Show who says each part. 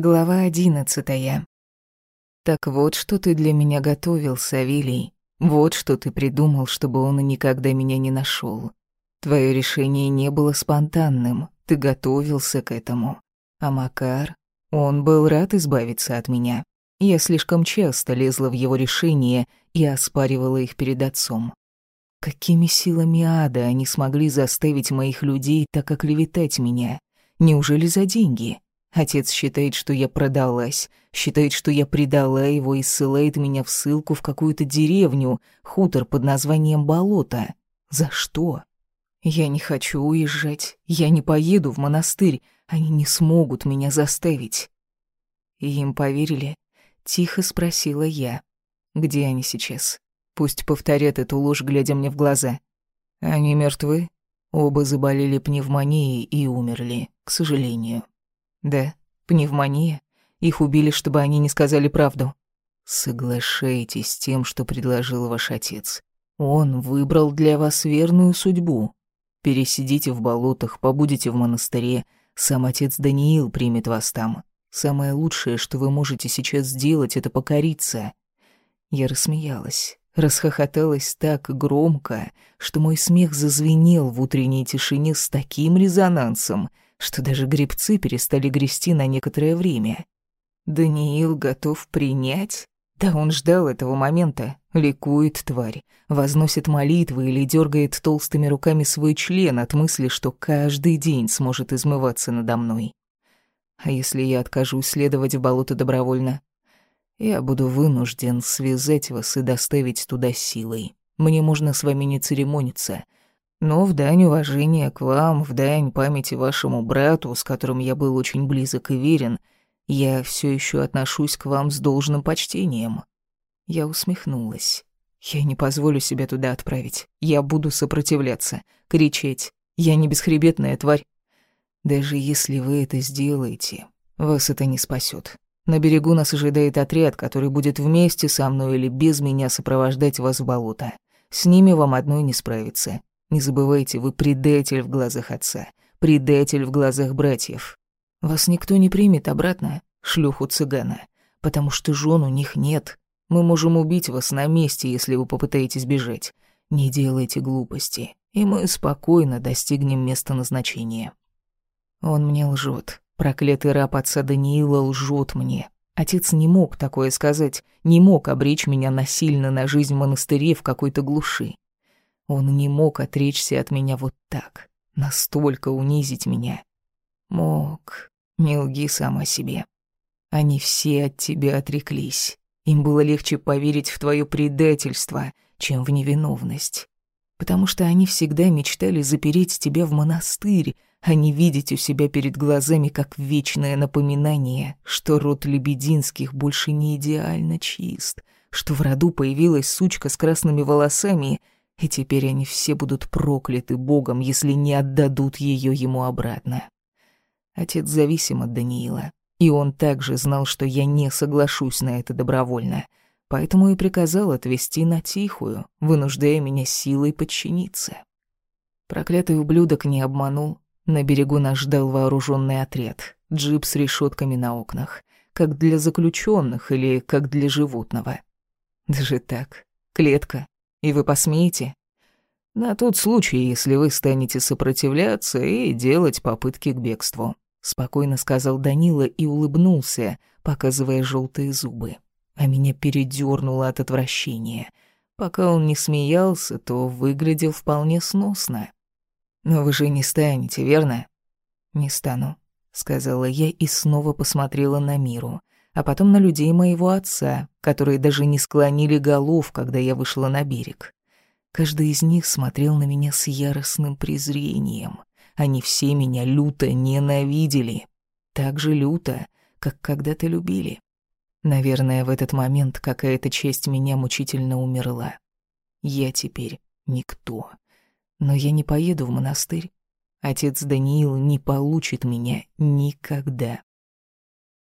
Speaker 1: Глава одиннадцатая. Так вот, что ты для меня готовил, Савелий. Вот что ты придумал, чтобы он никогда меня не нашел. Твое решение не было спонтанным, ты готовился к этому. А Макар, он был рад избавиться от меня. Я слишком часто лезла в его решения и оспаривала их перед отцом. Какими силами ада они смогли заставить моих людей так оклеветать меня? Неужели за деньги? Отец считает, что я продалась, считает, что я предала его и ссылает меня в ссылку в какую-то деревню, хутор под названием Болото. За что? Я не хочу уезжать, я не поеду в монастырь, они не смогут меня заставить. И им поверили? Тихо спросила я. Где они сейчас? Пусть повторят эту ложь, глядя мне в глаза. Они мертвы? Оба заболели пневмонией и умерли, к сожалению. Да, пневмония. Их убили, чтобы они не сказали правду. Соглашайтесь с тем, что предложил ваш отец. Он выбрал для вас верную судьбу. Пересидите в болотах, побудете в монастыре. Сам отец Даниил примет вас там. Самое лучшее, что вы можете сейчас сделать, это покориться. Я рассмеялась, расхохоталась так громко, что мой смех зазвенел в утренней тишине с таким резонансом, что даже грибцы перестали грести на некоторое время. Даниил готов принять? Да он ждал этого момента. Ликует тварь, возносит молитвы или дергает толстыми руками свой член от мысли, что каждый день сможет измываться надо мной. А если я откажусь следовать в болото добровольно? Я буду вынужден связать вас и доставить туда силой. Мне можно с вами не церемониться — но в дань уважения к вам, в дань памяти вашему брату, с которым я был очень близок и верен, я все еще отношусь к вам с должным почтением». Я усмехнулась. «Я не позволю себя туда отправить. Я буду сопротивляться, кричать. Я не бесхребетная тварь. Даже если вы это сделаете, вас это не спасет. На берегу нас ожидает отряд, который будет вместе со мной или без меня сопровождать вас в болото. С ними вам одной не справиться. Не забывайте, вы предатель в глазах отца, предатель в глазах братьев. Вас никто не примет обратно, шлюху цыгана, потому что жен у них нет. Мы можем убить вас на месте, если вы попытаетесь бежать. Не делайте глупости, и мы спокойно достигнем места назначения. Он мне лжет. Проклятый раб отца Даниила лжет мне. Отец не мог такое сказать, не мог обречь меня насильно на жизнь в монастыре в какой-то глуши. Он не мог отречься от меня вот так, настолько унизить меня. Мог, не лги сам о себе. Они все от тебя отреклись. Им было легче поверить в твое предательство, чем в невиновность. Потому что они всегда мечтали запереть тебя в монастырь, а не видеть у себя перед глазами как вечное напоминание, что род Лебединских больше не идеально чист, что в роду появилась сучка с красными волосами — и теперь они все будут прокляты Богом, если не отдадут ее ему обратно. Отец зависим от Даниила, и он также знал, что я не соглашусь на это добровольно, поэтому и приказал отвезти на Тихую, вынуждая меня силой подчиниться. Проклятый ублюдок не обманул. На берегу нас ждал вооруженный отряд, джип с решетками на окнах, как для заключенных или как для животного. Даже так, клетка, и вы посмеете? На тот случай, если вы станете сопротивляться и делать попытки к бегству, спокойно сказал Данила и улыбнулся, показывая желтые зубы. А меня передёрнуло от отвращения. Пока он не смеялся, то выглядел вполне сносно. Но вы же не станете, верно? Не стану, сказала я и снова посмотрела на Миру а потом на людей моего отца, которые даже не склонили голов, когда я вышла на берег. Каждый из них смотрел на меня с яростным презрением. Они все меня люто ненавидели. Так же люто, как когда-то любили. Наверное, в этот момент какая-то часть меня мучительно умерла. Я теперь никто. Но я не поеду в монастырь. Отец Даниил не получит меня никогда.